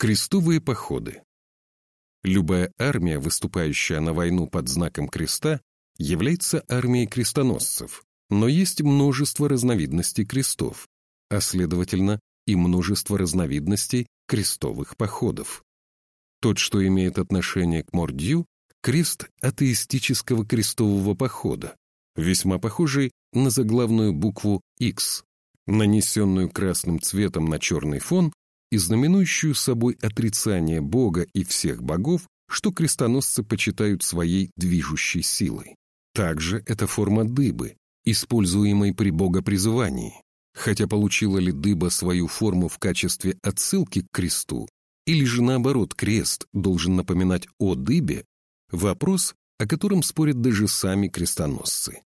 Крестовые походы. Любая армия, выступающая на войну под знаком креста, является армией крестоносцев, но есть множество разновидностей крестов, а следовательно и множество разновидностей крестовых походов. Тот, что имеет отношение к Мордью, крест атеистического крестового похода, весьма похожий на заглавную букву X, нанесенную красным цветом на черный фон и знаменующую собой отрицание Бога и всех богов, что крестоносцы почитают своей движущей силой. Также это форма дыбы, используемой при богопризывании. Хотя получила ли дыба свою форму в качестве отсылки к кресту, или же наоборот крест должен напоминать о дыбе, вопрос, о котором спорят даже сами крестоносцы.